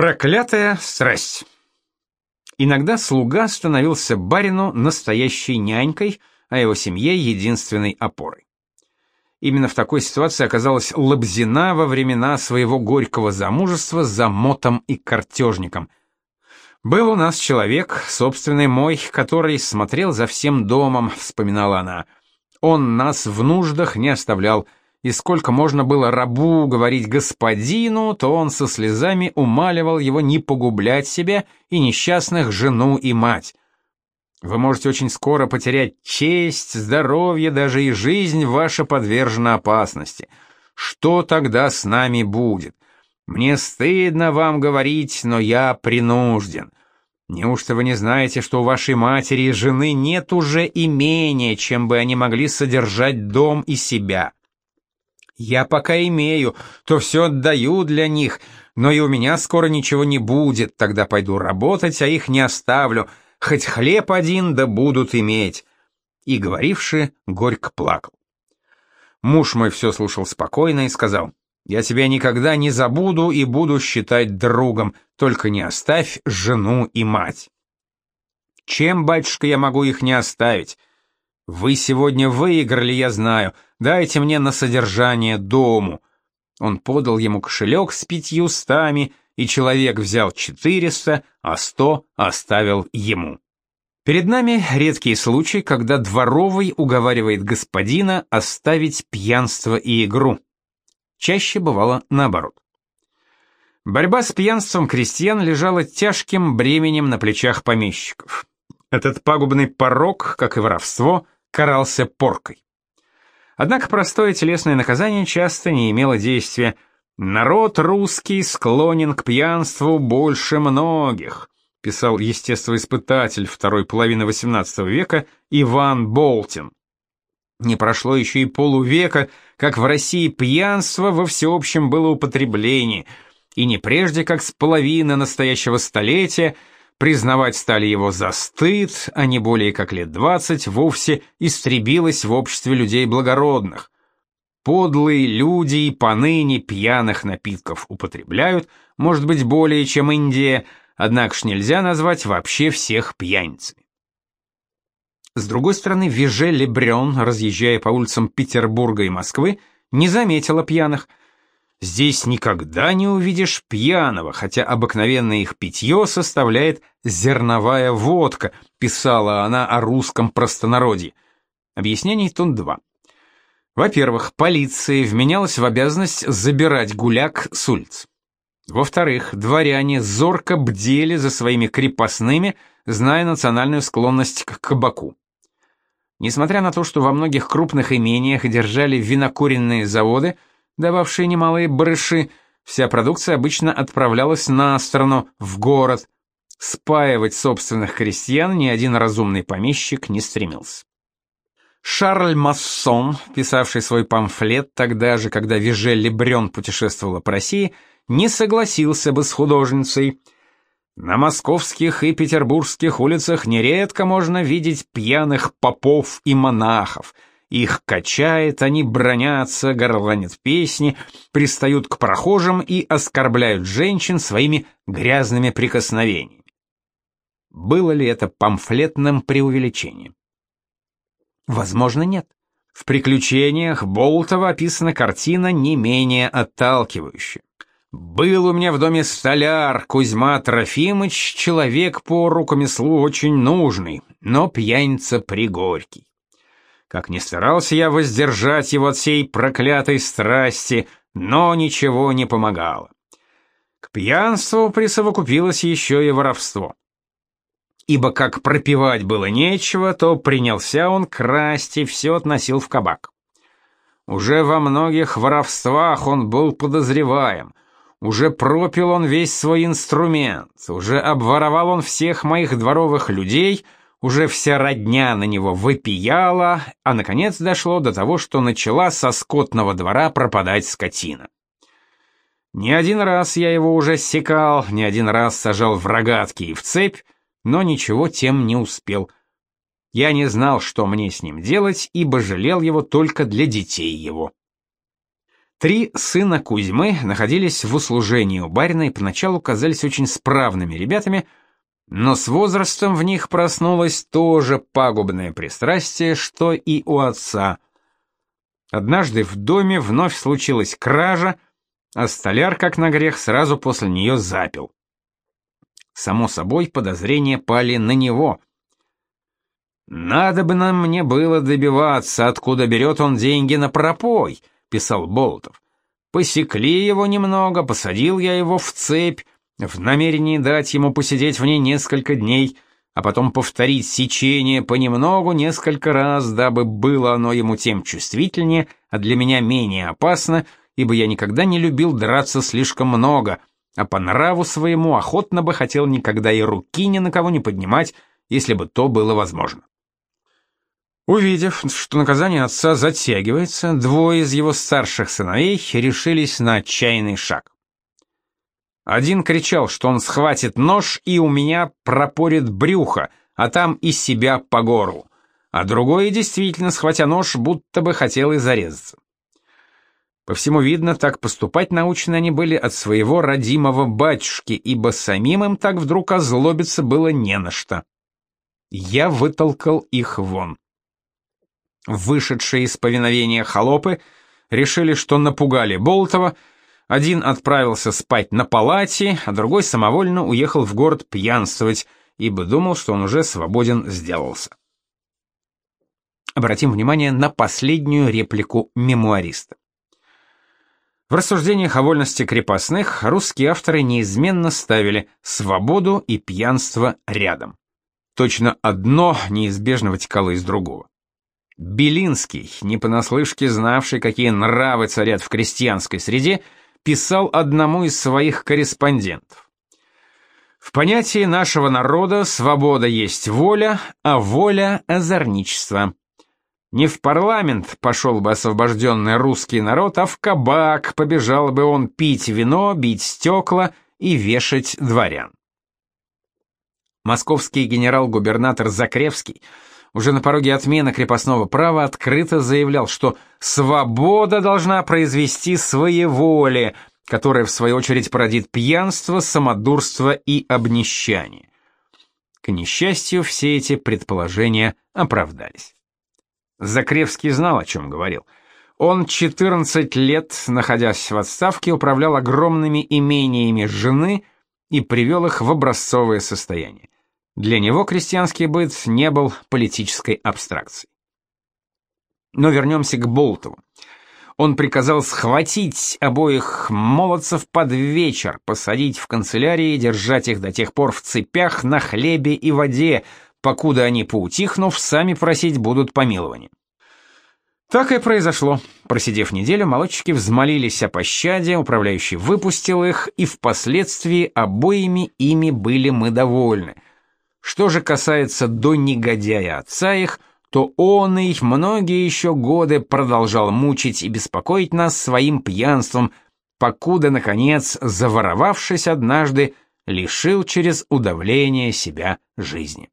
Проклятая страсть. Иногда слуга становился барину настоящей нянькой, а его семье единственной опорой. Именно в такой ситуации оказалась Лобзина во времена своего горького замужества за мотом и картежником. «Был у нас человек, собственный мой, который смотрел за всем домом», — вспоминала она. «Он нас в нуждах не оставлял» и сколько можно было рабу говорить господину, то он со слезами умаливал его не погублять себя и несчастных жену и мать. Вы можете очень скоро потерять честь, здоровье, даже и жизнь ваша подвержена опасности. Что тогда с нами будет? Мне стыдно вам говорить, но я принужден. Неужто вы не знаете, что у вашей матери и жены нет уже имения, чем бы они могли содержать дом и себя? Я пока имею, то все отдаю для них, но и у меня скоро ничего не будет, тогда пойду работать, а их не оставлю, хоть хлеб один да будут иметь». И, говоривши, горько плакал. Муж мой все слушал спокойно и сказал, «Я тебя никогда не забуду и буду считать другом, только не оставь жену и мать». «Чем, батюшка, я могу их не оставить?» «Вы сегодня выиграли, я знаю. Дайте мне на содержание дому». Он подал ему кошелек с пятью стами, и человек взял четыреста, а сто оставил ему. Перед нами редкий случай, когда дворовый уговаривает господина оставить пьянство и игру. Чаще бывало наоборот. Борьба с пьянством крестьян лежала тяжким бременем на плечах помещиков. Этот пагубный порог, как и воровство, карался поркой. Однако простое телесное наказание часто не имело действия. «Народ русский склонен к пьянству больше многих», писал естествоиспытатель второй половины XVIII века Иван Болтин. Не прошло еще и полувека, как в России пьянство во всеобщем было употребление, и не прежде, как с половины настоящего столетия – Признавать стали его за стыд, а не более как лет двадцать вовсе истребилось в обществе людей благородных. Подлые люди и поныне пьяных напитков употребляют, может быть, более, чем Индия, однако ж нельзя назвать вообще всех пьяницами. С другой стороны, Виже Лебрен, разъезжая по улицам Петербурга и Москвы, не заметила пьяных – Здесь никогда не увидишь пьяного, хотя обыкновенное их питье составляет зерновая водка, писала она о русском простонародье. Объяснений тут два. Во-первых, полиция вменялась в обязанность забирать гуляк с улиц. Во-вторых, дворяне зорко бдели за своими крепостными, зная национальную склонность к кабаку. Несмотря на то, что во многих крупных имениях держали винокуренные заводы, дававшие немалые барыши, вся продукция обычно отправлялась на сторону, в город. Спаивать собственных крестьян ни один разумный помещик не стремился. Шарль Массон, писавший свой памфлет тогда же, когда Вижель Лебрен путешествовала по России, не согласился бы с художницей. На московских и петербургских улицах нередко можно видеть пьяных попов и монахов — их качает, они бронятся, горланят песни, пристают к прохожим и оскорбляют женщин своими грязными прикосновениями. Было ли это памфлетным преувеличением? Возможно, нет. В «Приключениях» Болтова описана картина не менее отталкивающая. «Был у меня в доме столяр Кузьма Трофимыч, человек по рукомеслу очень нужный, но пьяница пригорький. Как ни старался я воздержать его от всей проклятой страсти, но ничего не помогало. К пьянству присовокупилось еще и воровство. Ибо как пропивать было нечего, то принялся он красть и все относил в кабак. Уже во многих воровствах он был подозреваем, уже пропил он весь свой инструмент, уже обворовал он всех моих дворовых людей — уже вся родня на него выпияла, а наконец дошло до того, что начала со скотного двора пропадать скотина. Не один раз я его уже секал, не один раз сажал в рогатки и в цепь, но ничего тем не успел. Я не знал, что мне с ним делать, ибо жалел его только для детей его. Три сына Кузьмы находились в услужении у барина и поначалу казались очень справными ребятами, но с возрастом в них проснулось тоже пагубное пристрастие, что и у отца. Однажды в доме вновь случилась кража, а столяр, как на грех, сразу после нее запил. Само собой, подозрения пали на него. «Надо бы нам мне было добиваться, откуда берет он деньги на пропой», — писал Болотов. «Посекли его немного, посадил я его в цепь, в намерении дать ему посидеть в ней несколько дней, а потом повторить сечение понемногу несколько раз, дабы было оно ему тем чувствительнее, а для меня менее опасно, ибо я никогда не любил драться слишком много, а по нраву своему охотно бы хотел никогда и руки ни на кого не поднимать, если бы то было возможно. Увидев, что наказание отца затягивается, двое из его старших сыновей решились на отчаянный шаг. Один кричал, что он схватит нож и у меня пропорит брюхо, а там и себя по горлу, а другой действительно, схватя нож, будто бы хотел и зарезаться. По всему видно, так поступать научены они были от своего родимого батюшки, ибо самим им так вдруг озлобиться было не на что. Я вытолкал их вон. Вышедшие из повиновения холопы решили, что напугали Болтова, один отправился спать на палате, а другой самовольно уехал в город пьянствовать, ибо думал, что он уже свободен сделался. Обратим внимание на последнюю реплику мемуариста. В рассуждениях о вольности крепостных русские авторы неизменно ставили свободу и пьянство рядом. Точно одно неизбежно вытекало из другого. Белинский, не понаслышке знавший, какие нравы царят в крестьянской среде, писал одному из своих корреспондентов. В понятии нашего народа свобода есть воля, а воля — озорничество. Не в парламент пошел бы освобожденный русский народ, а в кабак побежал бы он пить вино, бить стекла и вешать дворян. Московский генерал-губернатор Закревский уже на пороге отмены крепостного права открыто заявлял, что свобода должна произвести своеволие, которое в свою очередь породит пьянство, самодурство и обнищание. К несчастью, все эти предположения оправдались. Закревский знал, о чем говорил. Он 14 лет, находясь в отставке, управлял огромными имениями жены и привел их в образцовое состояние. Для него крестьянский быт не был политической абстракцией. Но вернемся к Болтову. Он приказал схватить обоих молодцев под вечер, посадить в канцелярии и держать их до тех пор в цепях на хлебе и воде, покуда они, поутихнув, сами просить будут помилования. Так и произошло. Просидев неделю, молодчики взмолились о пощаде, управляющий выпустил их, и впоследствии обоими ими были мы довольны. Что же касается до негодяя отца их, то он их многие еще годы продолжал мучить и беспокоить нас своим пьянством, покуда, наконец, заворовавшись однажды, лишил через удавление себя жизни.